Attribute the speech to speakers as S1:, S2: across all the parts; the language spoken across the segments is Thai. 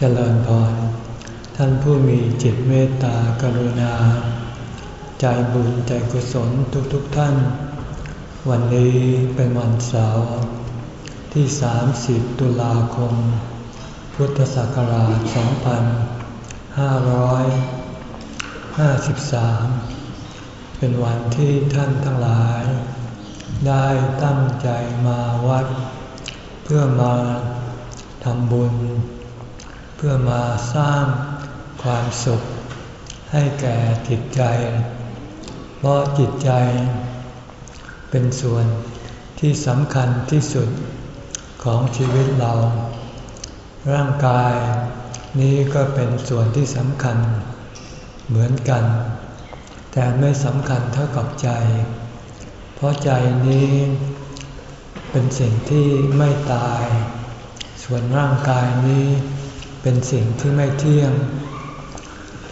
S1: เจริญพร ท่านผู้มีจิตเมตตากรุณา ใจบุญใจกุศลทุกๆทท่าน วันนี้เป็นวันเสาร์ที่ 30 ตุลาคม พุทธศักราช 2553 เป็นวันที่ท่านทั้งหลาย ได้ตั้งใจมาวัด เพื่อมาทำบุญ เพื่อมาสร้างความสุข ให้แก่จิตใจ เพราะจิตใจ เป็นส่วนที่สำคัญที่สุดของชีวิตเรา ร่างกายนี้ก็เป็นส่วนที่สำคัญเหมือนกัน แต่ไม่สำคัญเท่ากับใจ เพราะใจนี้เป็นสิ่งที่ไม่ตาย ส่วนร่างกายนี้ เป็นสิ่งที่ไม่เที่ยง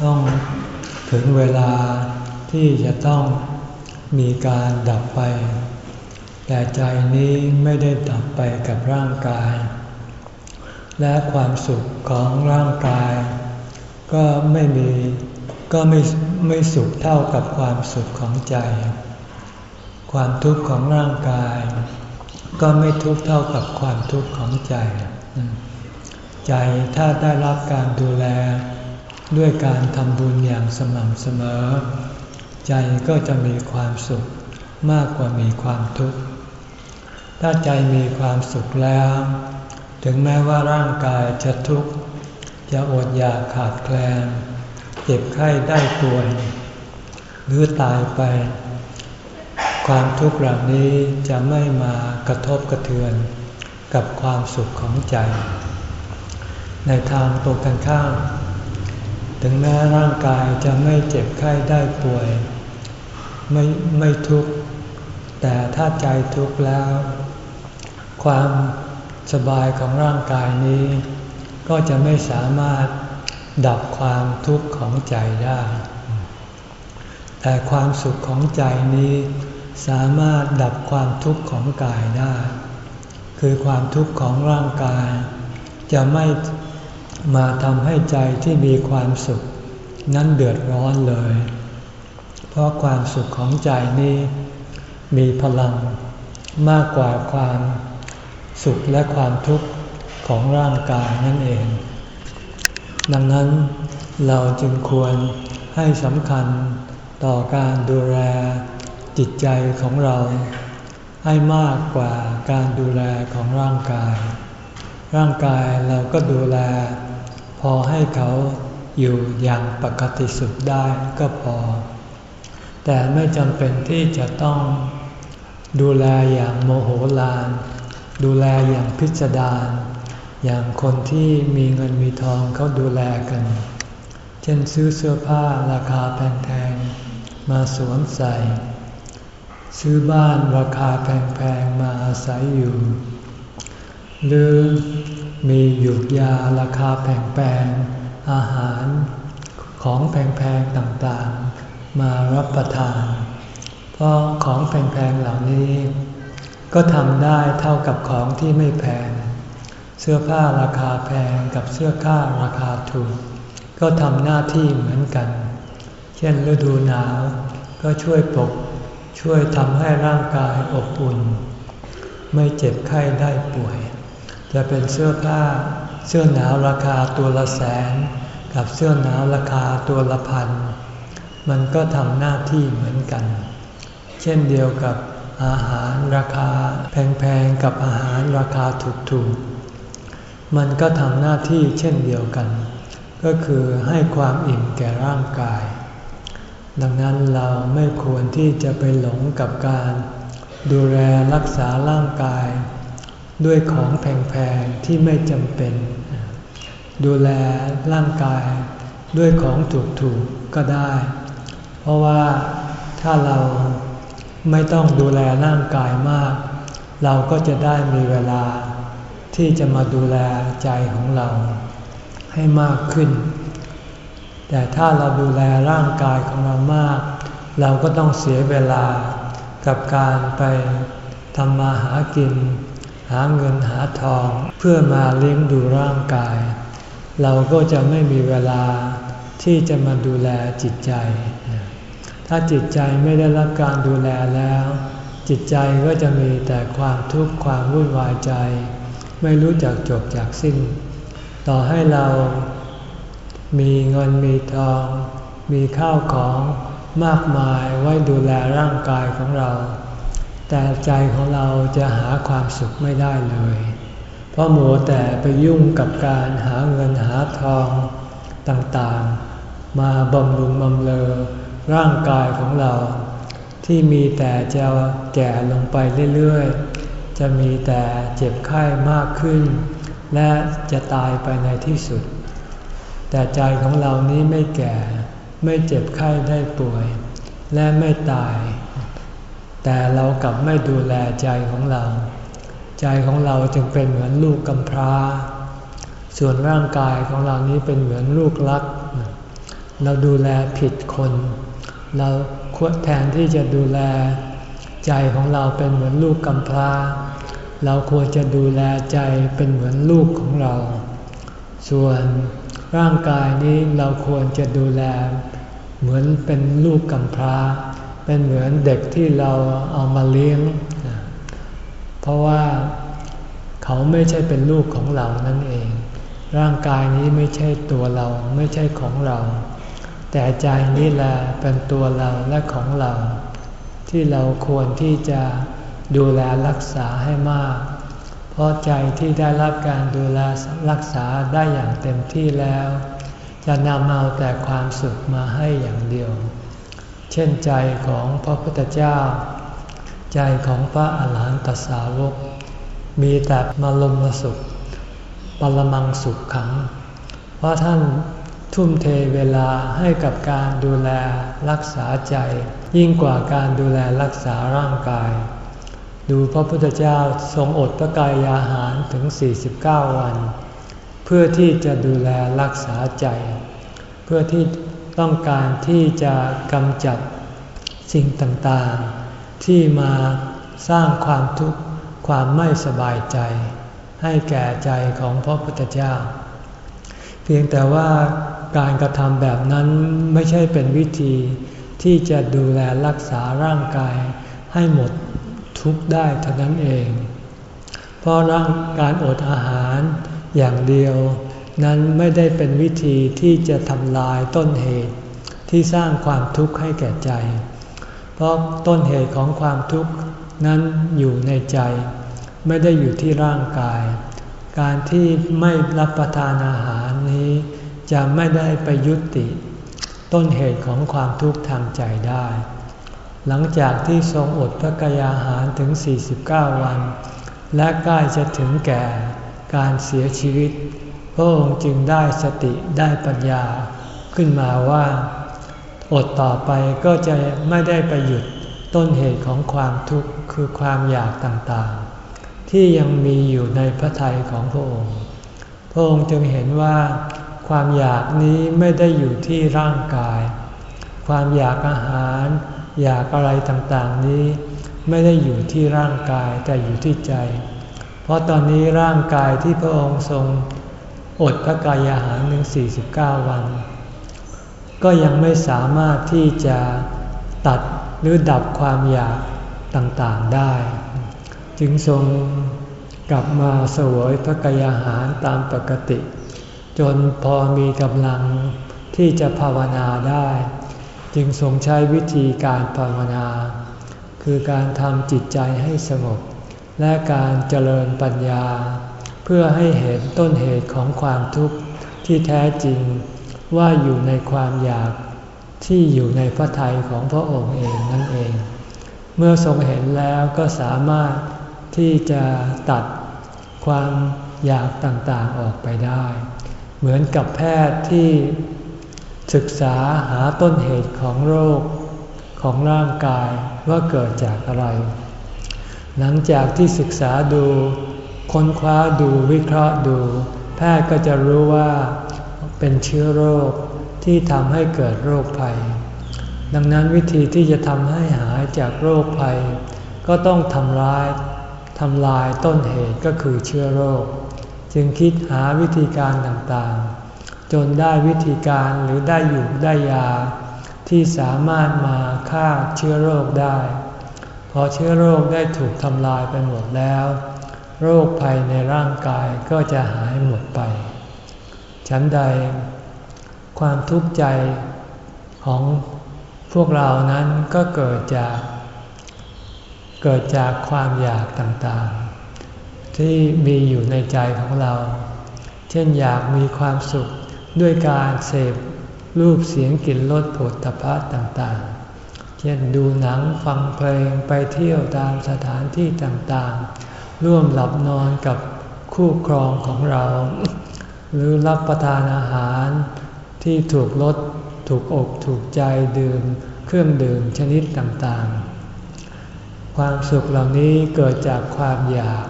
S1: ต้องถึงเวลาที่จะต้องมีการดับไป แต่ใจนี้ไม่ได้ดับไปกับร่างกาย และความสุขของร่างกาย ก็ไม่มีก็ไม่ไม่สุขเท่ากับความสุขของใจ ความทุกข์ของร่างกาย ก็ไม่ทุกข์เท่ากับความทุกข์ของใจ ใจถ้าได้รับการดูแล ด้วยการทำบุญอย่างสม่ำเสมอ ใจก็จะมีความสุขมากกว่ามีความทุกข์ ถ้าใจมีความสุขแล้ว ถึงแม้ว่าร่างกายจะทุกข์ จะอดอยากขาดแคลน เจ็บไข้ได้ป่วย หรือตายไป ความทุกข์เหล่านี้จะไม่มากระทบกระเทือนกับความสุขของใจ ในทางตรงกันข้าม ถึงแม้ร่างกายจะไม่เจ็บไข้ได้ป่วย ไม่ไม่ทุกข์ แต่ถ้าใจทุกข์แล้ว ความสบายของร่างกายนี้ ก็จะไม่สามารถดับความทุกข์ของใจได้ แต่ความสุขของใจนี้สามารถดับความทุกข์ของกายได้ คือความทุกข์ของร่างกาย จะไม่ มาทำให้ใจที่มีความสุข นั้นเดือดร้อนเลย เพราะความสุขของใจนี้มีพลังมากกว่าความสุขและความทุกข์ของร่างกายนั่นเอง ดังนั้นเราจึงควรให้สำคัญต่อการดูแลจิตใจของเรา ให้มากกว่าการดูแลของร่างกาย ร่างกายเราก็ดูแล อให้เขาอยู่อย่างปกติสุขได้ก็พอ แต่ไม่จำเป็นที่จะต้องดูแลอย่างโมโหลาน ดูแลอย่างพิสดารอย่างคนที่มีเงินมีทองเขาดูแลกัน เช่นซื้อเสื้อผ้าราคาแพงๆมาสวมใส่ ซื้อบ้านราคาแพงๆมาอาศัยอยู่ หรือ มีหยุกยาราคาแพงๆ อาหารของแพงๆต่างๆ มารับประทาน เพราะของแพงๆเหล่านี้ ก็ทำได้เท่ากับของที่ไม่แพง เสื้อผ้าราคาแพงกับเสื้อผ้าราคาถูก ก็ทำหน้าที่เหมือนกัน เช่นฤดูหนาวก็ช่วยปกช่วยทำให้ร่างกายอบอุ่น ไม่เจ็บไข้ได้ป่วย จะเป็นเสื้อผ้า เสื้อหนาวราคาตัวละแสน กับเสื้อหนาวราคาตัวละพัน มันก็ทำหน้าที่เหมือนกัน เช่นเดียวกับอาหารราคาแพงๆกับอาหารราคาถูกๆ มันก็ทำหน้าที่เช่นเดียวกัน ก็คือให้ความอิ่มแก่ร่างกาย ดังนั้นเราไม่ควรที่จะไปหลงกับการ ดูแลรักษาร่างกาย ด้วยของแพงๆที่ไม่จำเป็น ดูแลร่างกายด้วยของถูกๆก็ได้ เพราะว่าถ้าเราไม่ต้องดูแลร่างกายมาก เราก็จะได้มีเวลา ที่จะมาดูแลใจของเรา ให้มากขึ้น แต่ถ้าเราดูแลร่างกายของเรามาก เราก็ต้องเสียเวลากับการไปทำมาหากินาเงินหาทองเพื่อมาเลี้ยงดูร่างกาย เราก็จะไม่มีเวลาที่จะมาดูแลจิตใจ ถ้าจิตใจไม่ได้รับการดูแลแล้ว จิตใจก็จะมีแต่ความทุกข์ความวุ่นวายใจ ไม่รู้จักจบจากสิ้น ต่อให้เรามีเงินมีทอง มีข้าวของมากมายไว้ดูแลร่างกายของเรา แต่ใจของเราจะหาความสุขไม่ได้เลย เพราะหมูแต่ไปยุ่งกับการหาเงินหาทองต่างๆ มาบำรุงบำเรอร่างกายของเรา ที่มีแต่จะแก่ลงไปเรื่อยๆ จะมีแต่เจ็บไข้มากขึ้น และจะตายไปในที่สุด แต่ใจของเรานี้ไม่แก่ ไม่เจ็บไข้ได้ป่วย และไม่ตาย แต่เรากลับไม่ดูแลใจของเรา ใจของเราจึงเป็นเหมือนลูกกำพร้า ส่วนร่างกายของเรานี้เป็นเหมือนลูกลัก เราดูแลผิดคน เราควรแทนที่จะดูแล ใจของเราเป็นเหมือนลูกกำพร้า เราควรจะดูแลใจเป็นเหมือนลูกของเรา ส่วนร่างกายนี้เราควรจะดูแล เหมือนเป็นลูกกำพร้า เป็นเหมือนเด็กที่เราเอามาเลี้ยง เพราะว่าเขาไม่ใช่เป็นลูกของเรานั่นเอง ร่างกายนี้ไม่ใช่ตัวเราไม่ใช่ของเรา แต่ใจนี้แหละเป็นตัวเราและของเรา ที่เราควรที่จะดูแลรักษาให้มาก เพราะใจที่ได้รับการดูแลรักษาได้อย่างเต็มที่แล้ว จะนำเอาแต่ความสุขมาให้อย่างเดียว เช่นใจของพระพุทธเจ้า ใจของพระอาหารหันตสาวก มีแต่มาลมสุข ปรมังสุขขัง เพราะท่านทุ่มเทเวลาให้กับการดูแลรักษาใจ ยิ่งกว่าการดูแลรักษาร่างกาย ดูพระพุทธเจ้าทรงอดพระกายอาหารถึง 49 วัน เพื่อที่จะดูแลรักษาใจ เพื่อที่ ต้องการที่จะกำจัดสิ่งต่างๆ ที่มาสร้างความทุกข์ความไม่สบายใจ ให้แก่ใจของพระพุทธเจ้า เพียงแต่ว่าการกระทำแบบนั้นไม่ใช่เป็นวิธีที่จะดูแลรักษาร่างกายให้หมดทุกข์ได้เท่านั้นเอง เพราะร่างการอดอาหารอย่างเดียว นั้นไม่ได้เป็นวิธีที่จะทำลายต้นเหตุที่สร้างความทุกข์ให้แก่ใจ เพราะต้นเหตุของความทุกข์นั้นอยู่ในใจ ไม่ได้อยู่ที่ร่างกาย การที่ไม่รับประทานอาหารนี้ จะไม่ได้ไปยุติ ต้นเหตุของความทุกข์ทางใจได้ หลังจากที่ทรงอดพระกายาหารถึง 49 วัน และใกล้จะถึงแก่การเสียชีวิต พระองค์จึงได้สติได้ปัญญาขึ้นมาว่า อดต่อไปก็จะไม่ได้ไปหยุดต้นเหตุของความทุกข์คือความอยากต่างๆ ที่ยังมีอยู่ในพระทัยของพระองค์ พระองค์จึงเห็นว่า ความอยากนี้ไม่ได้อยู่ที่ร่างกาย ความอยากอาหาร อยากอะไรต่างๆนี้ ไม่ได้อยู่ที่ร่างกายแต่อยู่ที่ใจ เพราะตอนนี้ร่างกายที่พระองค์ทรง อดพระกายอาหารหนึ่ง49 วัน ก็ยังไม่สามารถที่จะตัดหรือดับความอยากต่างๆได้ จึงทรงกลับมาสวยพระกายอาหารตามปกติ จนพอมีกำลังที่จะภาวนาได้ จึงทรงใช้วิธีการภาวนา คือการทำจิตใจให้สงบ และการเจริญปัญญา เพื่อให้เห็นต้นเหตุของความทุกข์ที่แท้จริงว่าอยู่ในความอยากที่อยู่ในพระทัยของพระองค์เองนั่นเอง เมื่อทรงเห็นแล้วก็สามารถที่จะตัดความอยากต่างๆออกไปได้ เหมือนกับแพทย์ที่ศึกษาหาต้นเหตุของโรคของร่างกายว่าเกิดจากอะไร หลังจากที่ศึกษาดู ค้นคว้าดูวิเคราะห์ดู แพทย์ก็จะรู้ว่าเป็นเชื้อโรคที่ทำให้เกิดโรคภัย ดังนั้นวิธีที่จะทำให้หายจากโรคภัย ก็ต้องทำลายทำลายต้นเหตุก็คือเชื้อโรค จึงคิดหาวิธีการต่างๆ จนได้วิธีการหรือได้อยู่ได้ยา ที่สามารถมาฆ่าเชื้อโรคได้ พอเชื้อโรคได้ถูกทำลายไปหมดแล้ว โรคภัยในร่างกายก็จะหายหมดไป ฉันใด ความทุกข์ใจของพวกเรานั้นก็เกิดจาก เกิดจากความอยากต่างๆ ที่มีอยู่ในใจของเรา เช่นอยากมีความสุขด้วยการเสพรูปเสียงกลิ่นรสผลตภะต่างๆ เช่นดูหนังฟังเพลงไปเที่ยวตามสถานที่ต่างๆ ร่วมหลับนอนกับคู่ครองของเรา หรือรับประทานอาหารที่ถูกลดถูกอกถูกใจดื่มเครื่องดื่มชนิดต่างๆ ความสุขเหล่านี้เกิดจากความอยาก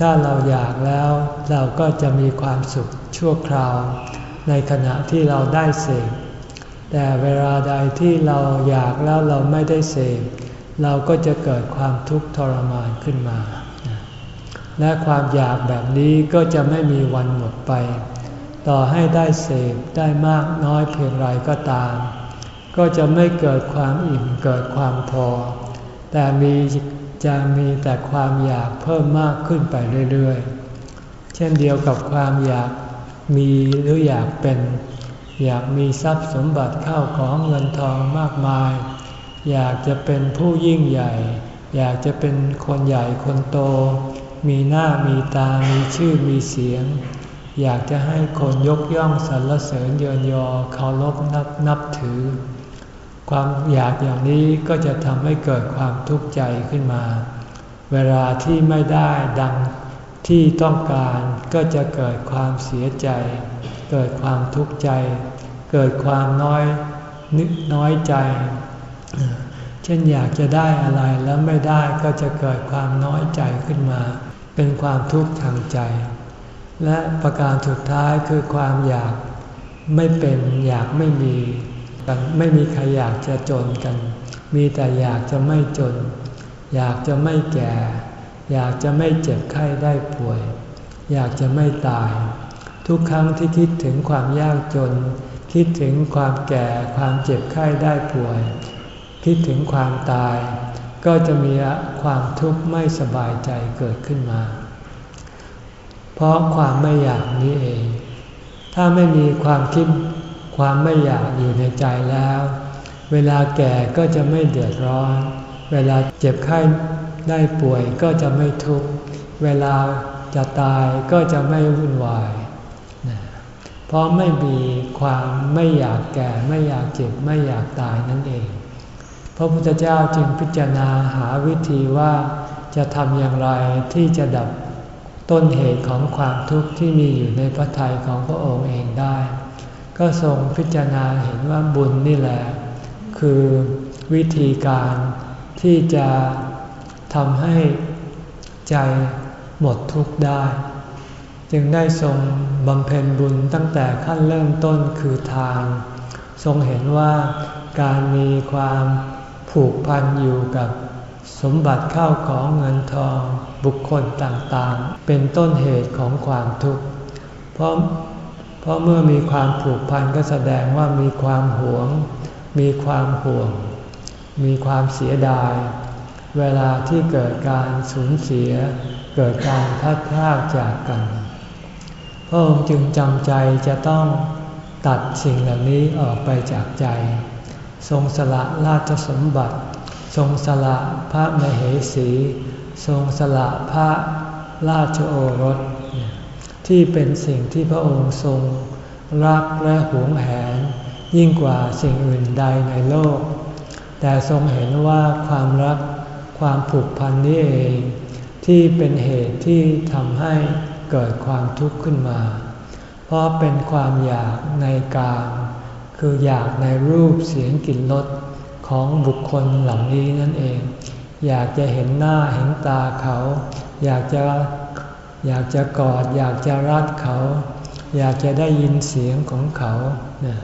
S1: ถ้าเราอยากแล้วเราก็จะมีความสุขชั่วคราว ในขณะที่เราได้เสพแต่เวลาใดที่เราอยากแล้วเราไม่ได้เสพ เราก็จะเกิดความทุกข์ทรมานขึ้นมา และความอยากแบบนี้ก็จะไม่มีวันหมดไป ต่อให้ได้เสพได้มากน้อยเพียงไรก็ตาม ก็จะไม่เกิดความอิ่มเกิดความพอ แต่มีจะมีแต่ความอยากเพิ่มมากขึ้นไปเรื่อยๆ เช่นเดียวกับความอยากมีหรืออยากเป็น อยากมีทรัพย์สมบัติเข้าของเงินทองมากมาย อยากจะเป็นผู้ยิ่งใหญ่ อยากจะเป็นคนใหญ่คนโต มีหน้ามีตา มีชื่อมีเสียง อยากจะให้คนยกย่องสรรเสริญเยินยอเคารพนับนับถือ ความอยากอย่างนี้ก็จะทำให้เกิดความทุกข์ใจขึ้นมา เวลาที่ไม่ได้ดังที่ต้องการก็จะเกิดความเสียใจ เกิดความทุกข์ใจ เกิดความน้อยนึกน้อยใจ เช่นอยากจะได้อะไรแล้วไม่ได้ก็จะเกิดความน้อยใจขึ้นมา เป็นความทุกข์ทางใจ และประการสุดท้ายคือความอยากไม่เป็นอยากไม่มีกันไม่มีใครอยากจะจนกัน มีแต่อยากจะไม่จน อยากจะไม่แก่ อยากจะไม่เจ็บไข้ได้ป่วย อยากจะไม่ตาย ทุกครั้งที่คิดถึงความยากจน คิดถึงความแก่ความเจ็บไข้ได้ป่วย คิดถึงความตาย ก็จะมีความทุกข์ไม่สบายใจเกิดขึ้นมา เพราะความไม่อยากนี้เอง ถ้าไม่มีความคิดความไม่อยากอยู่ในใจแล้ว เวลาแก่ก็จะไม่เดือดร้อน เวลาเจ็บไข้ได้ป่วยก็จะไม่ทุกข์ เวลาจะตายก็จะไม่วุ่นวาย เพราะไม่มีความไม่อยากแก่ไม่อยากเจ็บไม่อยากตายนั่นเอง พระพุทธเจ้าจึงพิจารณาหาวิธีว่าจะทำอย่างไรที่จะดับต้นเหตุของความทุกข์ที่มีอยู่ในพระทัยของพระองค์เองได้ ก็ทรงพิจารณาเห็นว่าบุญนี่แหละ คือวิธีการที่จะทำให้ใจหมดทุกข์ได้ จึงได้ทรงบำเพ็ญบุญตั้งแต่ขั้นเริ่มต้นคือทาน ทรงเห็นว่าการมีความ ผูกพันอยู่กับสมบัติเข้าของเงินทองบุคคลต่างๆ เป็นต้นเหตุของความทุกข์ เพราะเพราะเมื่อมีความผูกพันก็แสดงว่ามีความหวง มีความห่วง มีความเสียดาย เวลาที่เกิดการสูญเสีย เกิดการพัดพลากจากกันพระองค์จึงจำใจจะต้องตัดสิ่งเหล่านี้ออกไปจากใจ ทรงสละราชสมบัติ ทรงสละพระมเหสี ทรงสละพระราชโอรส ที่เป็นสิ่งที่พระองค์ทรงรักและหวงแหน ยิ่งกว่าสิ่งอื่นใดในโลก แต่ทรงเห็นว่าความรักความผูกพันนี้เอง ที่เป็นเหตุที่ทำให้เกิดความทุกข์ขึ้นมา เพราะเป็นความอยากในกาม คืออยากในรูปเสียงกลิ่นรสของบุคคลเหล่านี้นั่นเอง อยากจะเห็นหน้าเห็นตาเขา อยากจะอยากจะกอด อยากจะรัดเขา อยากจะได้ยินเสียงของเขาเนี่ย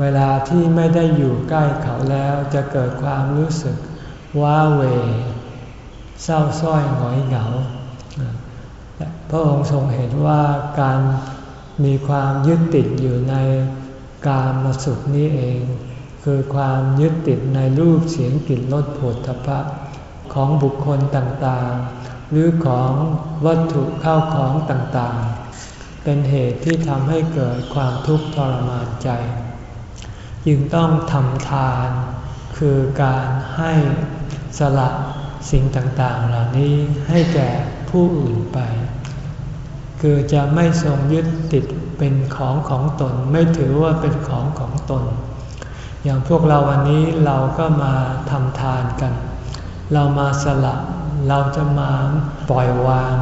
S1: เวลาที่ไม่ได้อยู่ใกล้เขาแล้วจะเกิดความรู้สึกว้าเว เศร้าส้อยหงอยเหงา พระองค์ทรงเห็นว่าการมีความยึดติดอยู่ใน กามมาสุขนี้เอง คือความยึดติดในรูปเสียงกลิ่นรสผลทพะของบุคคลต่างๆ หรือของวัตถุเข้าของต่างๆ เป็นเหตุที่ทำให้เกิดความทุกข์ทรมานใจ จึงต้องทำทาน คือการให้สละสิ่งต่างๆ เหล่านี้ให้แก่ผู้อื่นไป คือจะไม่ทรงยึดติดเป็นของของตน ไม่ถือว่าเป็นของของตน อย่างพวกเราวันนี้เราก็มาทำทานกัน เรามาสละเราจะมาปล่อยวาง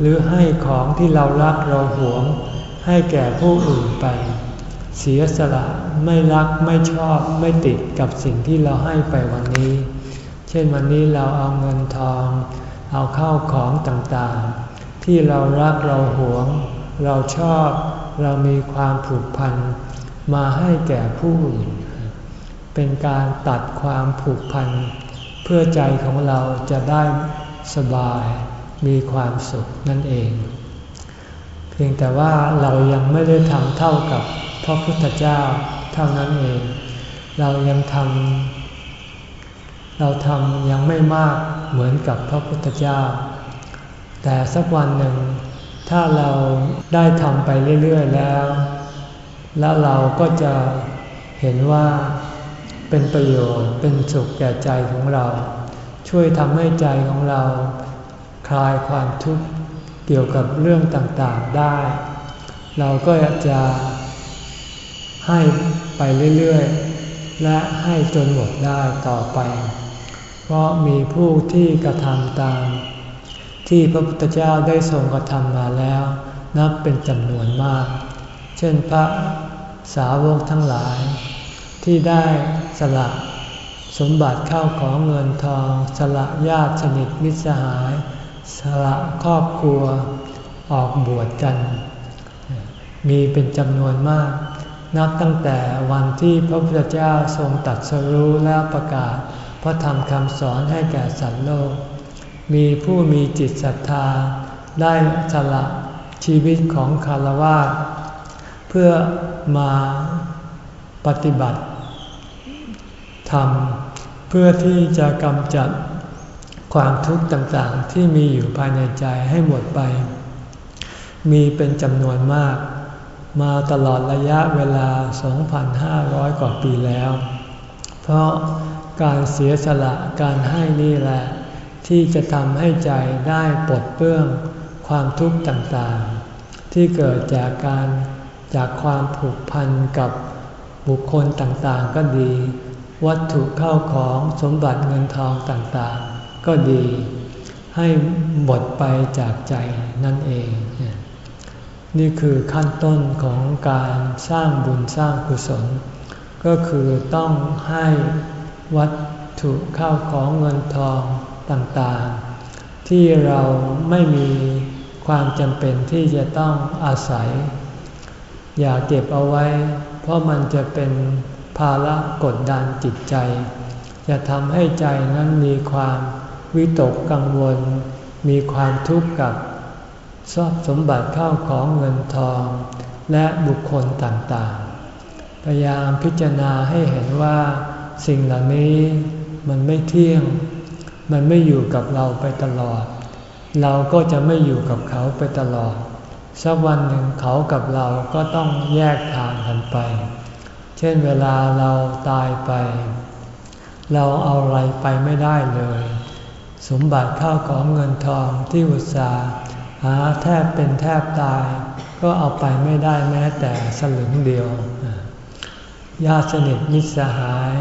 S1: หรือให้ของที่เรารักเราหวง ให้แก่ผู้อื่นไป เสียสละไม่รักไม่ชอบไม่ติดกับสิ่งที่เราให้ไปวันนี้ เช่นวันนี้เราเอาเงินทอง เอาเข้าของต่างๆ ที่เรารักเราหวง เราชอบเรามีความผูกพันมาให้แก่ผู้อื่น เป็นการตัดความผูกพันเพื่อใจของเราจะได้สบายมีความสุขนั่นเอง เพียงแต่ว่าเรายังไม่ได้ทำเท่ากับพระพุทธเจ้าเท่านั้นเอง เรายังทำเราทำยังไม่มากเหมือนกับพระพุทธเจ้า แต่สักวันหนึ่ง ถ้าเราได้ทำไปเรื่อย ๆ แล้ว แล้วเราก็จะเห็นว่าเป็นประโยชน์เป็นสุขแก่ใจของเรา ช่วยทำให้ใจของเรา คลายความทุกข์เกี่ยวกับเรื่องต่างๆได้ เราก็จะให้ไปเรื่อย ๆ และให้จนหมดได้ต่อไป เพราะมีผู้ที่กระทำตาม ที่พระพุทธเจ้าได้ทรงกระทำมาแล้ว นับเป็นจำนวนมาก เช่นพระสาวกทั้งหลาย ที่ได้สละสมบัติเข้าของเงินทอง สละญาติสนิทมิตรสหาย สละครอบครัวออกบวชกัน มีเป็นจำนวนมาก นับตั้งแต่วันที่พระพุทธเจ้าทรงตัดสรู้แล้วประกาศ พระธรรมคำสอนให้แก่สัตว์โลก มีผู้มีจิตศรัทธา ได้สละชีวิตของคารวะเพื่อมาปฏิบัติธรรมเพื่อที่จะกำจัดความทุกข์ต่างๆ ที่มีอยู่ภายในใจให้หมดไป มีเป็นจำนวนมาก มาตลอดระยะเวลา 2,500 กว่าปีแล้ว เพราะการเสียสละการให้นี่แหละ ที่จะทำให้ใจได้ปลดเปลื้องความทุกข์ต่างๆ ที่เกิดจากการจากความผูกพันกับบุคคลต่างๆ ก็ดี วัตถุเข้าของสมบัติเงินทองต่างๆ ก็ดี ให้หมดไปจากใจนั่นเอง นี่คือขั้นต้นของการสร้างบุญสร้างกุศล ก็คือต้องให้วัตถุเข้าของเงินทอง ต่างๆ ที่เราไม่มีความจำเป็นที่จะต้องอาศัย อย่าเก็บเอาไว้ เพราะมันจะเป็นภาระกดดันจิตใจ จะทำให้ใจนั้นมีความวิตกกังวล มีความทุกข์กับทรัพย์สมบัติเข้าของเงินทอง และบุคคลต่างๆ พยายามพิจารณาให้เห็นว่าสิ่งเหล่านี้มันไม่เที่ยง มันไม่อยู่กับเราไปตลอด เราก็จะไม่อยู่กับเขาไปตลอด สักวันหนึ่งเขากับเราก็ต้องแยกทางกันไป เช่นเวลาเราตายไป เราเอาอะไรไปไม่ได้เลย สมบัติข้าวของเงินทองที่อุตสาหาแทบเป็นแทบตาย ก็เอาไปไม่ได้แม้แต่สลึงเดียวญาติสนิทมิตรสหาย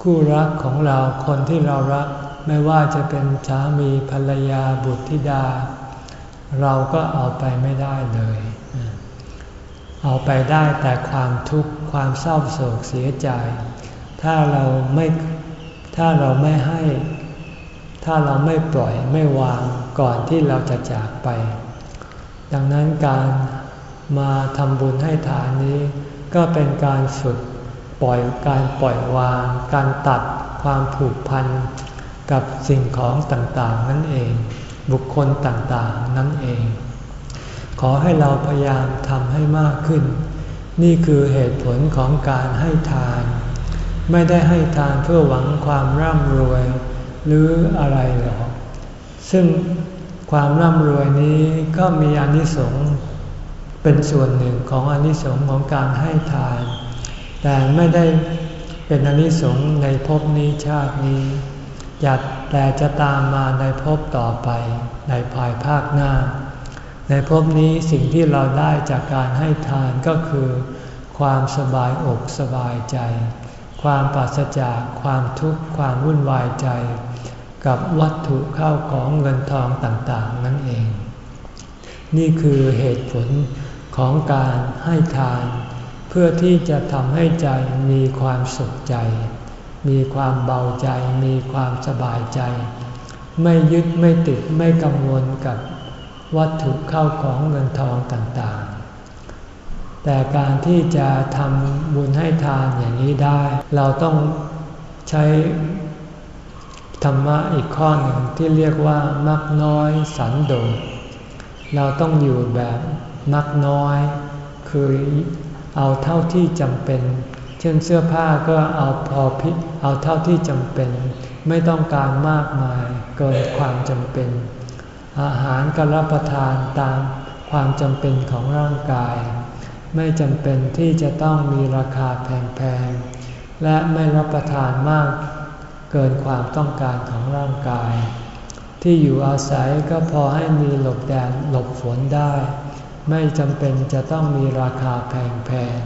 S1: คู่รักของเราคนที่เรารักไม่ว่าจะเป็นสามีภรรยาบุตรธิดา เราก็เอาไปไม่ได้เลย เอาไปได้แต่ความทุกข์ความเศร้าโศกเสียใจ ถ้าเราไม่ถ้าเราไม่ให้ ถ้าเราไม่ปล่อยไม่วางก่อนที่เราจะจากไป ดังนั้นการมาทำบุญให้ทานนี้ ก็เป็นการฝึก ปล่อยการปล่อยวาง การตัดความผูกพันกับสิ่งของต่างๆ นั่นเอง บุคคลต่างๆ นั่นเอง ขอให้เราพยายามทำให้มากขึ้น นี่คือเหตุผลของการให้ทาน ไม่ได้ให้ทานเพื่อหวังความร่ำรวย หรืออะไรหรอก ซึ่งความร่ำรวยนี้ก็มีอนิสงส์เป็นส่วนหนึ่งของอนิสงส์ของการให้ทาน แต่ไม่ได้เป็นอนิสงส์ในภพนี้ชาตินี้จัดแต่จะตามมาในภพต่อไปในภายภาคหน้า ในภพนี้สิ่งที่เราได้จากการให้ทานก็คือ ความสบายอกสบายใจ ความปราศจากความทุกข์ความวุ่นวายใจ กับวัตถุเข้าของเงินทองต่างๆ นั่นเอง นี่คือเหตุผลของการให้ทาน พื่อที่จะทำให้ใจมีความสุขใจ มีความเบาใจ มีความสบายใจ ไม่ยึดไม่ติดไม่กังวลกับวัตถุเข้าของเงินทองต่างๆ แต่การที่จะทำบุญให้ทานอย่างนี้ได้ เราต้องใช้ธรรมะอีกข้อหนึ่งที่เรียกว่ามักน้อยสันโดษเราต้องอยู่แบบมักน้อย คือ เอาเท่าที่จำเป็น เช่นเสื้อผ้าก็เอาพอพิเอาเท่าที่จำเป็น ไม่ต้องการมากมายเกินความจำเป็น อาหารก็รับประทานตามความจำเป็นของร่างกาย ไม่จำเป็นที่จะต้องมีราคาแพงๆ และไม่รับประทานมากเกินความต้องการของร่างกาย ที่อยู่อาศัยก็พอให้มีหลบแดดหลบฝนได้ ไม่จำเป็นจะต้องมีราคาแพง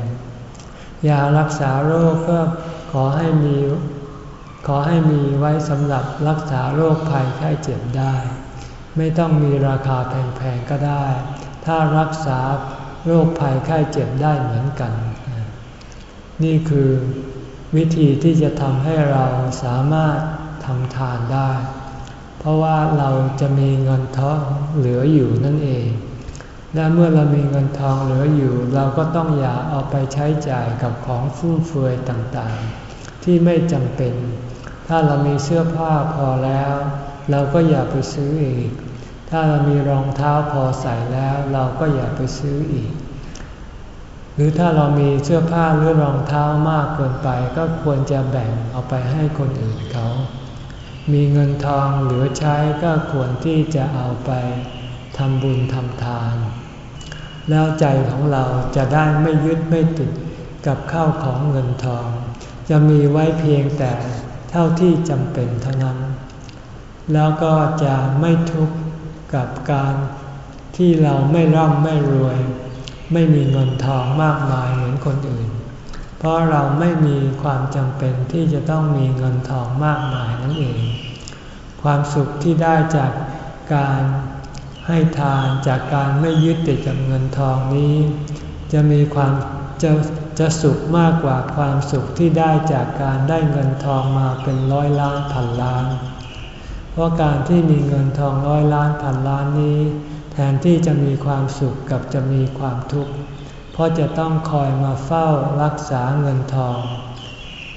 S1: ๆ ยารักษาโรคก็ขอให้มีขอให้มีไว้สำหรับรักษาโรคภัยไข้เจ็บได้ ไม่ต้องมีราคาแพงๆก็ได้ ถ้ารักษาโรคภัยไข้เจ็บได้เหมือนกัน นี่คือวิธีที่จะทำให้เราสามารถทำทานได้ เพราะว่าเราจะมีเงินทองเหลืออยู่นั่นเอง และเมื่อเรามีเงินทองเหลืออยู่ เราก็ต้องอย่าเอาไปใช้จ่ายกับของฟุ่มเฟือยต่างๆ ที่ไม่จำเป็น ถ้าเรามีเสื้อผ้าพอแล้ว เราก็อย่าไปซื้ออีก ถ้าเรามีรองเท้าพอใส่แล้ว เราก็อย่าไปซื้ออีก หรือถ้าเรามีเสื้อผ้าหรือรองเท้ามากเกินไป ก็ควรจะแบ่งเอาไปให้คนอื่นเขา มีเงินทองเหลือใช้ก็ควรที่จะเอาไป ทำบุญทำทาน แล้วใจของเราจะได้ไม่ยึดไม่ติดกับข้าวของเงินทอง จะมีไว้เพียงแต่เท่าที่จำเป็นเท่านั้น แล้วก็จะไม่ทุกข์กับการที่เราไม่ร่ำไม่รวย ไม่มีเงินทองมากมายเหมือนคนอื่น เพราะเราไม่มีความจำเป็นที่จะต้องมีเงินทองมากมายนั่นเอง ความสุขที่ได้จากการ ให้ทานจากการไม่ยึดติดกับเงินทองนี้ จะมีความจะจะสุขมากกว่าความสุขที่ได้จากการได้เงินทองมาเป็นร้อยล้านพันล้าน เพราะการที่มีเงินทองร้อยล้านพันล้านนี้ แทนที่จะมีความสุขกับจะมีความทุกข์ เพราะจะต้องคอยมาเฝ้ารักษาเงินทอง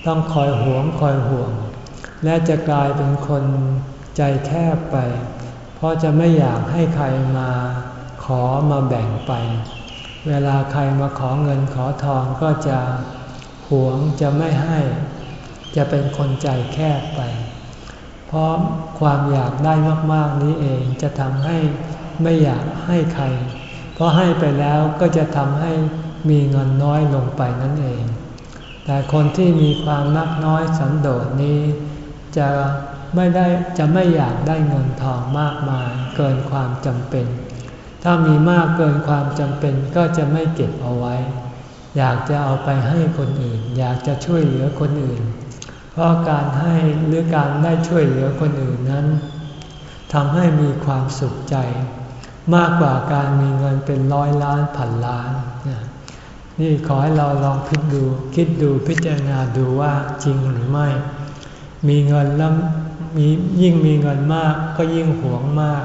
S1: ต้องคอยหวงคอยห่วง และจะกลายเป็นคนใจแคบไป ราะจะไม่อยากให้ใครมาขอมาแบ่งไป เวลาใครมาขอเงินขอทองก็จะหวงจะไม่ให้ จะเป็นคนใจแคบไป เพราะความอยากได้มาก ๆ นี้เองจะทำให้ไม่อยากให้ใคร เพราะให้ไปแล้วก็จะทำให้มีเงินน้อยลงไปนั่นเอง แต่คนที่มีความนักน้อยสันโดษนี้ จะ ไม่ได้จะไม่อยากได้เงินทองมากมายเกินความจำเป็น ถ้ามีมากเกินความจำเป็นก็จะไม่เก็บเอาไว้ อยากจะเอาไปให้คนอื่น อยากจะช่วยเหลือคนอื่น เพราะการให้หรือการได้ช่วยเหลือคนอื่นนั้นทำให้มีความสุขใจ มากกว่าการมีเงินเป็นร้อยล้านพันล้านนี่ขอให้เราลองคิดดู คิดดูพิจารณาดูว่าจริงหรือไม่ มีเงินแล้ว มียิ่งมีเงินมากก็ยิ่งหวงมาก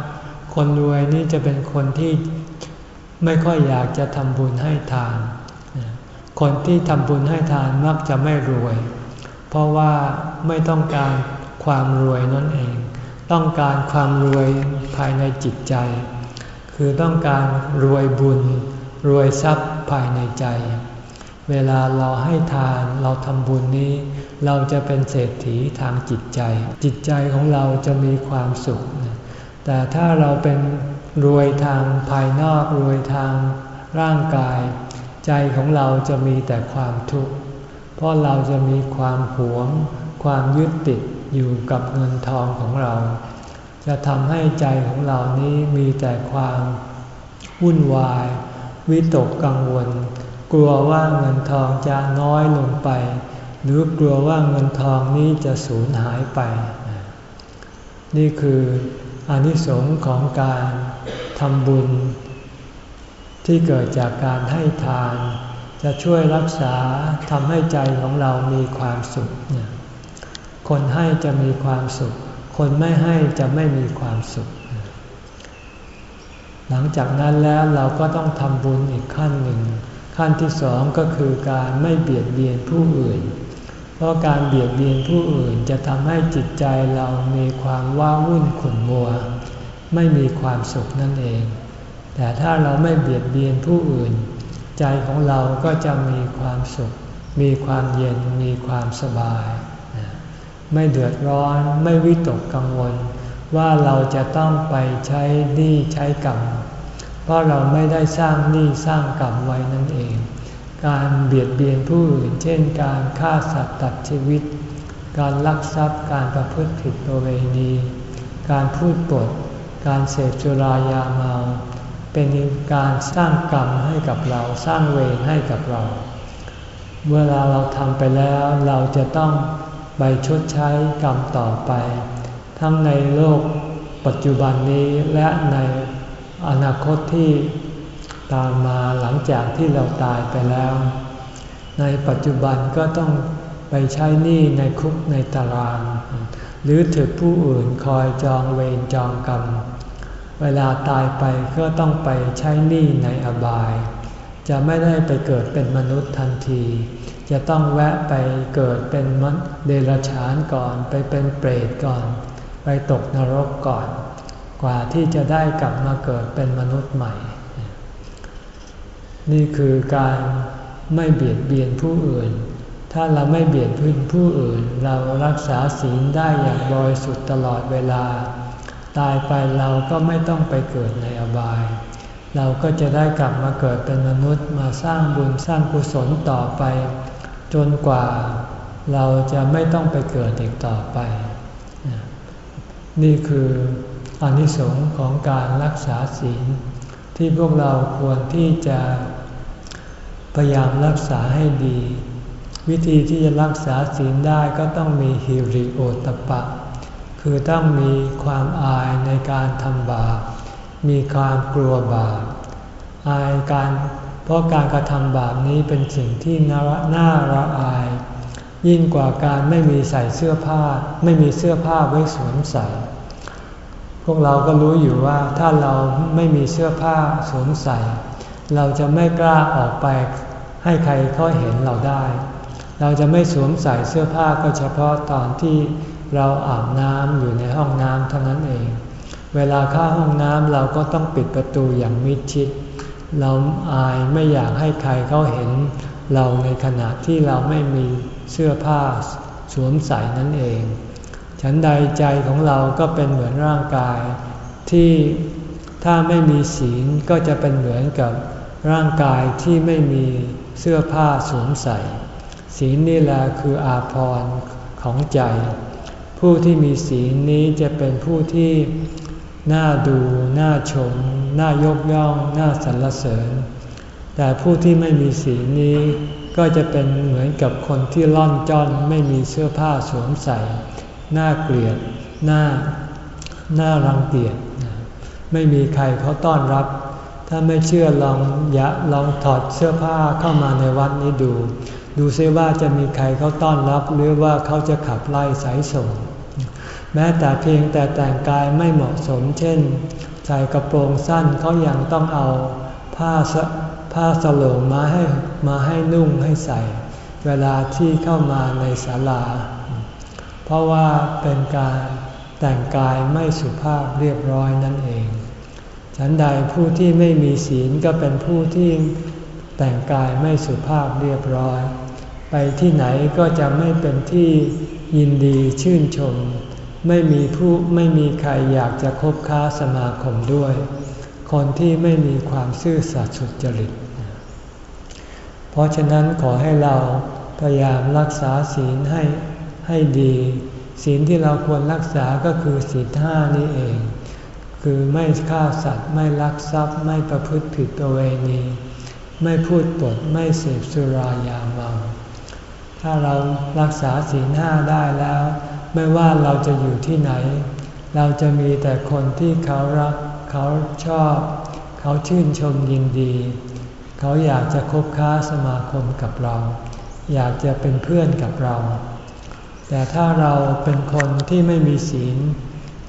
S1: คนรวยนี่จะเป็นคนที่ไม่ค่อยอยากจะทำบุญให้ทาน คนที่ทำบุญให้ทานมักจะไม่รวย เพราะว่าไม่ต้องการความรวยนั่นเอง ต้องการความรวยภายในจิตใจ คือต้องการรวยบุญ รวยทรัพย์ภายในใจ เวลาเราให้ทานเราทำบุญนี้ เราจะเป็นเศรษฐีทางจิตใจ จิตใจของเราจะมีความสุข แต่ถ้าเราเป็นรวยทางภายนอกรวยทางร่างกาย ใจของเราจะมีแต่ความทุกข์ เพราะเราจะมีความหวง ความยึดติดอยู่กับเงินทองของเรา จะทำให้ใจของเรานี้มีแต่ความวุ่นวาย วิตกกังวล กลัวว่าเงินทองจะน้อยลงไป หรือกลัวว่าเงินทองนี้จะสูญหายไป นี่คืออนิสงค์ของการทำบุญ ที่เกิดจากการให้ทาน จะช่วยรักษาทำให้ใจของเรามีความสุข คนให้จะมีความสุข คนไม่ให้จะไม่มีความสุข หลังจากนั้นแล้วเราก็ต้องทำบุญอีกขั้นหนึ่ง ขั้นที่สองก็คือการไม่เบียดเบียนผู้อื่น เพราะการเบียดเบียนผู้อื่นจะทำให้จิตใจเรามีความว้าวุ่นขุ่นมัว ไม่มีความสุขนั่นเอง แต่ถ้าเราไม่เบียดเบียนผู้อื่น ใจของเราก็จะมีความสุข มีความเย็นมีความสบาย ไม่เดือดร้อนไม่วิตกกังวล ว่าเราจะต้องไปใช้หนี้ใช้กรรม เพราะเราไม่ได้สร้างหนี้สร้างกรรมไว้นั่นเอง การเบียดเบียนผู้อื่น เช่น การฆ่าสัตว์ตัดชีวิต การลักทรัพย์การประพฤติผิดประเวณี การพูดปด การเสพสุรายาเมา เป็นการสร้างกรรมให้กับเราสร้างเวรให้กับเรา เวลาเราทำไปแล้วเราจะต้องไปชดใช้กรรมต่อไป ทั้งในโลกปัจจุบันนี้และใน อนาคตที่ตามมาหลังจากที่เราตายไปแล้ว ในปัจจุบันก็ต้องไปใช้หนี้ในคุกในตาราง หรือถึกผู้อื่นคอยจองเวรจองกรรม เวลาตายไปก็ต้องไปใช้หนี้ในอบาย จะไม่ได้ไปเกิดเป็นมนุษย์ทันที จะต้องแวะไปเกิดเป็นมเดรัจฉานก่อน ไปเป็นเปรตก่อน ไปตกนรกก่อน กว่าที่จะได้กลับมาเกิดเป็นมนุษย์ใหม่ นี่คือการไม่เบียดเบียนผู้อื่น ถ้าเราไม่เบียดเบียนผู้อื่น เรารักษาศีลได้อย่างบริสุทธิ์ตลอดเวลา ตายไปเราก็ไม่ต้องไปเกิดในอบาย เราก็จะได้กลับมาเกิดเป็นมนุษย์มาสร้างบุญสร้างกุศลต่อไป จนกว่าเราจะไม่ต้องไปเกิดอีกต่อไป นี่คือ อนิสงค์ของการรักษาศีล ที่พวกเราควรที่จะพยายามรักษาให้ดี วิธีที่จะรักษาศีลได้ก็ต้องมีฮิริโอตปะ คือต้องมีความอายในการทำบาปมีความกลัวบาปอายการเพราะการกระทำบาปนี้เป็นสิ่งที่น่าระอาย ยิ่งกว่าการไม่มีใส่เสื้อผ้า ไม่มีเสื้อผ้าไว้สวมใส่ วกเราก็รู้อยู่ว่าถ้าเราไม่มีเสื้อผ้าสวมใส่ เราจะไม่กล้าออกไปให้ใครเขาเห็นเราได้ เราจะไม่สวมใส่เสื้อผ้าก็เฉพาะตอนที่เราอาบน้ำอยู่ในห้องน้ำเท่านั้นเอง เวลาเข้าห้องน้ำเราก็ต้องปิดประตูอย่างมิดชิด เราอายไม่อยากให้ใครเขาเห็น เราในขณะที่เราไม่มีเสื้อผ้าสวมใส่นั่นเอง ฉันใดใจของเราก็เป็นเหมือนร่างกาย ที่ถ้าไม่มีศีลก็จะเป็นเหมือนกับร่างกายที่ไม่มีเสื้อผ้าสวมใส่ ศีลนี่แหละคืออาภรณ์ของใจ ผู้ที่มีศีลนี้จะเป็นผู้ที่น่าดูน่าชมน่ายกย่องน่าสรรเสริญ แต่ผู้ที่ไม่มีศีลนี้ก็จะเป็นเหมือนกับคนที่ล่อนจ้อนไม่มีเสื้อผ้าสวมใส่ น่าเกลียดน่าน่ารังเกียจไม่มีใครเขาต้อนรับ ถ้าไม่เชื่อลองยะลองถอดเสื้อผ้าเข้ามาในวัดนี้ดู ดูซิว่าจะมีใครเขาต้อนรับ หรือว่าเขาจะขับไล่สายส่ง แม้แต่เพียงแต่แต่งกายไม่เหมาะสม เช่น ใส่กระโปรงสั้นเขายังต้องเอาผ้าผ้าสโลงมาให้มาให้นุ่งให้ใส่ เวลาที่เข้ามาในศาลา เพราะว่าเป็นการแต่งกายไม่สุภาพเรียบร้อยนั่นเอง ฉันใดผู้ที่ไม่มีศีลก็เป็นผู้ที่แต่งกายไม่สุภาพเรียบร้อย ไปที่ไหนก็จะไม่เป็นที่ยินดีชื่นชม ไม่มีผู้ไม่มีใครอยากจะคบค้าสมาคมด้วย คนที่ไม่มีความซื่อสัตย์สุจริต เพราะฉะนั้นขอให้เราพยายามรักษาศีลให้ ให้ดี ศีลที่เราควรรักษาก็คือศีลห้านี้เอง คือไม่ฆ่าสัตว์ไม่ลักทรัพย์ไม่ประพฤติผิดประเวณี ไม่พูดปดไม่เสพสุรายาเมา ถ้าเรารักษาศีลห้าได้แล้ว ไม่ว่าเราจะอยู่ที่ไหน เราจะมีแต่คนที่เขารักเขาชอบ เขาชื่นชมยินดี เขาอยากจะคบค้าสมาคมกับเรา อยากจะเป็นเพื่อนกับเรา แต่ถ้าเราเป็นคนที่ไม่มีศีล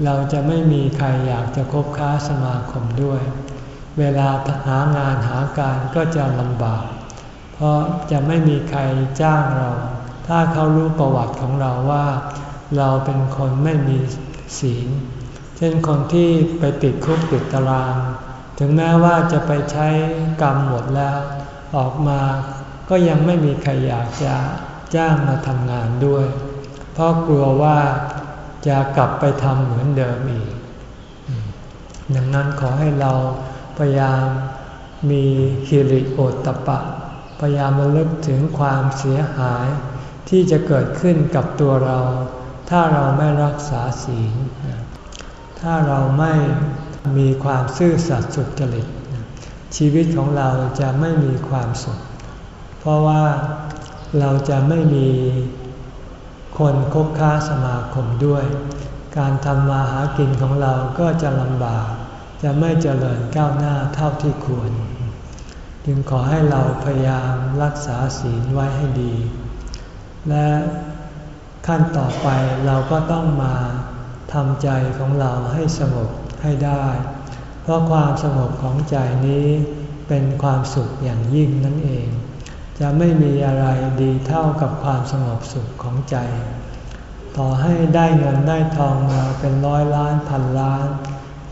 S1: เราจะไม่มีใครอยากจะคบค้าสมาคมด้วย เวลาหางานหาการก็จะลำบาก เพราะจะไม่มีใครจ้างเรา ถ้าเขารู้ประวัติของเราว่า เราเป็นคนไม่มีศีล เช่นคนที่ไปติดคุกติดตาราง ถึงแม้ว่าจะไปใช้กรรมหมดแล้ว ออกมาก็ยังไม่มีใครอยากจะจ้างมาทำงานด้วย ราะกลัวว่าจะกลับไปทำเหมือนเดิมอีก ดังนั้นขอให้เราพยายามมีคิริโอตตะปะ พยายามระลึกถึงความเสียหาย ที่จะเกิดขึ้นกับตัวเรา ถ้าเราไม่รักษาศีล ถ้าเราไม่มีความซื่อสัตย์สุจริต ชีวิตของเราจะไม่มีความสุข เพราะว่าเราจะไม่มี คนคบค้าสมาคมด้วย การทำมาหากินของเราก็จะลำบาก จะไม่เจริญก้าวหน้าเท่าที่ควร จึงขอให้เราพยายามรักษาศีลไว้ให้ดี และขั้นต่อไปเราก็ต้องมาทำใจของเราให้สงบให้ได้ เพราะความสงบของใจนี้เป็นความสุขอย่างยิ่งนั่นเอง จะไม่มีอะไรดีเท่ากับความสงบสุขของใจ ต่อให้ได้เงินได้ทองมาเป็นร้อยล้านพันล้าน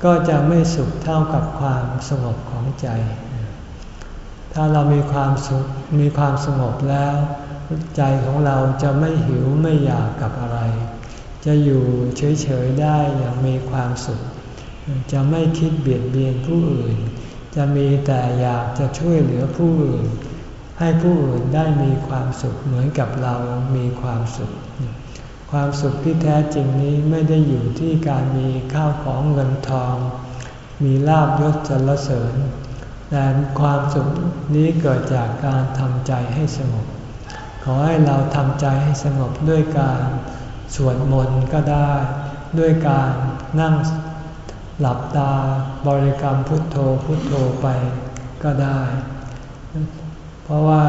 S1: ก็จะไม่สุขเท่ากับความสงบของใจ ถ้าเรามีความสุขมีความสงบแล้ว ใจของเราจะไม่หิวไม่อยากกับอะไร จะอยู่เฉยๆได้อย่างมีความสุข จะไม่คิดเบียดเบียนผู้อื่น จะมีแต่อยากจะช่วยเหลือผู้อื่น ให้ผู้อื่นได้มีความสุขเหมือนกับเรามีความสุข ความสุขที่แท้จริงนี้ไม่ได้อยู่ที่การมีข้าวของเงินทอง มีลาบยศสรรเสริญ แต่ความสุขนี้เกิดจากการทำใจให้สงบ ขอให้เราทำใจให้สงบด้วยการสวดมนต์ก็ได้ ด้วยการนั่งหลับตาบริกรรมพุทโธพุทโธไปก็ได้ เพราะว่า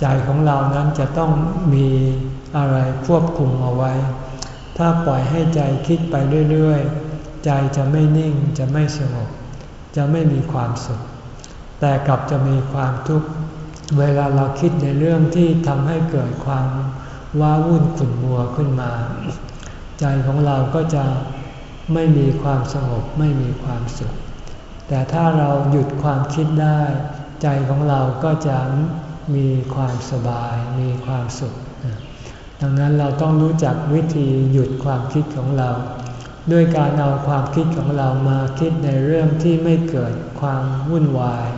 S1: ใจของเรานั้นจะต้องมีอะไรควบคุมเอาไว้ ถ้าปล่อยให้ใจคิดไปเรื่อยๆ ใจจะไม่นิ่งจะไม่สงบ จะไม่มีความสุข แต่กลับจะมีความทุกข์ เวลาเราคิดในเรื่องที่ทำให้เกิดความว้าวุ่นขุ่นมัวขึ้นมา ใจของเราก็จะไม่มีความสงบไม่มีความสุข แต่ถ้าเราหยุดความคิดได้ ใจของเราก็จะมีความสบายมีความสุข ดังนั้นเราต้องรู้จักวิธีหยุดความคิดของเรา ด้วยการเอาความคิดของเรามาคิดในเรื่องที่ไม่เกิดความวุ่นวาย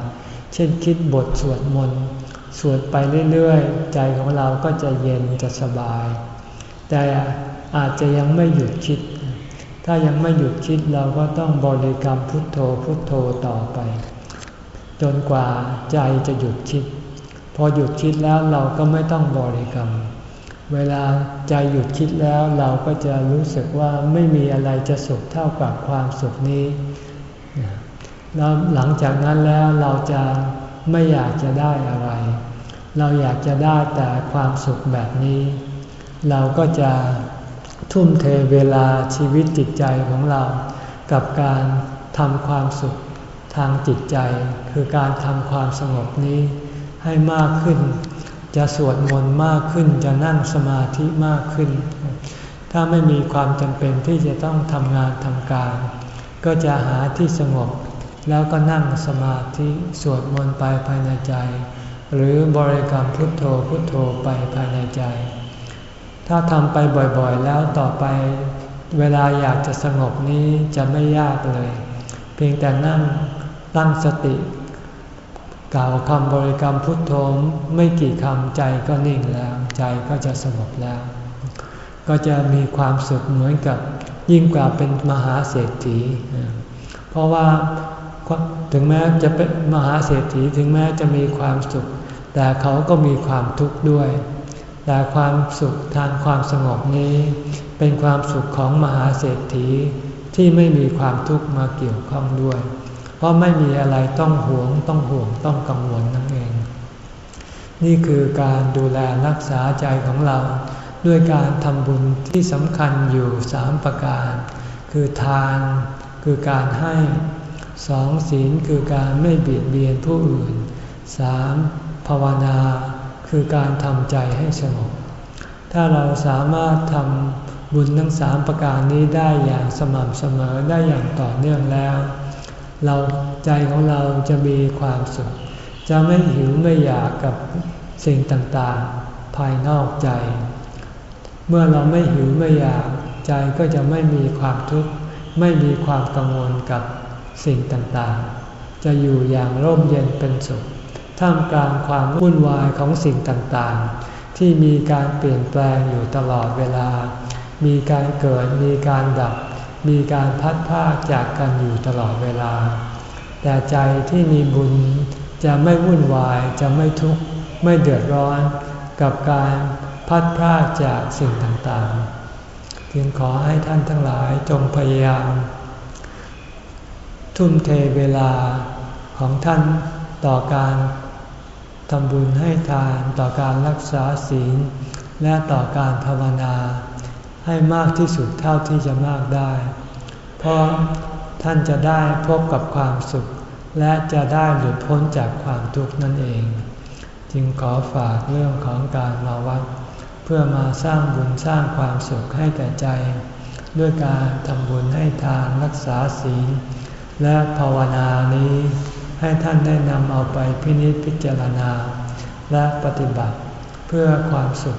S1: เช่นคิดบทสวดมนต์สวดไปเรื่อยๆ ใจของเราก็จะเย็นจะสบาย แต่อาจจะยังไม่หยุดคิด ถ้ายังไม่หยุดคิดเราก็ต้องบริกรรมพุทโธพุทโธต่อไป จนกว่าใจจะหยุดคิด พอหยุดคิดแล้วเราก็ไม่ต้องบริกรรม เวลาใจหยุดคิดแล้วเราก็จะรู้สึกว่าไม่มีอะไรจะสุขเท่ากับความสุขนี้ แล้วหลังจากนั้นแล้วเราจะไม่อยากจะได้อะไร เราอยากจะได้แต่ความสุขแบบนี้ เราก็จะทุ่มเทเวลาชีวิตจิตใจของเรา กับการทำความสุข ทางจิตใจ คือการทำความสงบนี้ให้มากขึ้น จะสวดมนต์มากขึ้นจะนั่งสมาธิมากขึ้น ถ้าไม่มีความจำเป็นที่จะต้องทำงานทำการ ก็จะหาที่สงบ แล้วก็นั่งสมาธิสวดมนต์ไปภายในใจ หรือบริกรรมพุทโธพุทโธไปภายในใจ ถ้าทำไปบ่อยๆ แล้วต่อไปเวลาอยากจะสงบนี้จะไม่ยากเลย เพียงแต่นั่ง ตั้งสติ กล่าวคำบริกรรมพุทโธไม่กี่คำใจก็นิ่งแล้ว ใจก็จะสงบแล้ว ก็จะมีความสุขเหมือนกับยิ่งกว่าเป็นมหาเศรษฐี เพราะว่าถึงแม้จะเป็นมหาเศรษฐีถึงแม้จะมีความสุข แต่เขาก็มีความทุกข์ด้วย แต่ความสุขทางความสงบนี้ เป็นความสุขของมหาเศรษฐีที่ไม่มีความทุกข์มาเกี่ยวข้องด้วย เพราะไม่มีอะไรต้องหวงต้องห่วงต้องกังวลนั่นเอง นี่คือการดูแลรักษาใจของเรา ด้วยการทำบุญที่สำคัญอยู่สามประการ คือทานคือการให้สองศีลคือการไม่เบียดเบียนผู้อื่นสามภาวนาคือการทำใจให้สงบถ้าเราสามารถทำบุญทั้งสามประการนี้ได้อย่างสม่ำเสมอได้อย่างต่อเนื่องแล้ว เราใจของเราจะมีความสุข จะไม่หิวไม่อยากกับสิ่งต่างๆ ภายนอกใจ เมื่อเราไม่หิวไม่อยากใจก็จะไม่มีความทุกข์ไม่มีความกังวลกับสิ่งต่างๆ จะอยู่อย่างร่มเย็นเป็นสุข ท่ามกลางความวุ่นวายของสิ่งต่างๆ ที่มีการเปลี่ยนแปลงอยู่ตลอดเวลา มีการเกิดมีการดับ มีการพัดพาจากกันอยู่ตลอดเวลา แต่ใจที่มีบุญจะไม่วุ่นวายจะไม่ทุกข์ไม่เดือดร้อนกับการพัดพาจากสิ่งต่างๆ จึงขอให้ท่านทั้งหลายจงพยายาม ทุ่มเทเวลาของท่านต่อการทำบุญให้ทานต่อการรักษาศีล และต่อการภาวนา ให้มากที่สุดเท่าที่จะมากได้ เพราะท่านจะได้พบกับความสุข และจะได้หลุดพ้นจากความทุกข์นั่นเอง จึงขอฝากเรื่องของการมาวัด เพื่อมาสร้างบุญสร้างความสุขให้แก่ใจ ด้วยการทำบุญให้ทานรักษาศีล และภาวนานี้ให้ท่านได้นำเอาไปพินิจพิจารณา และปฏิบัติเพื่อความสุข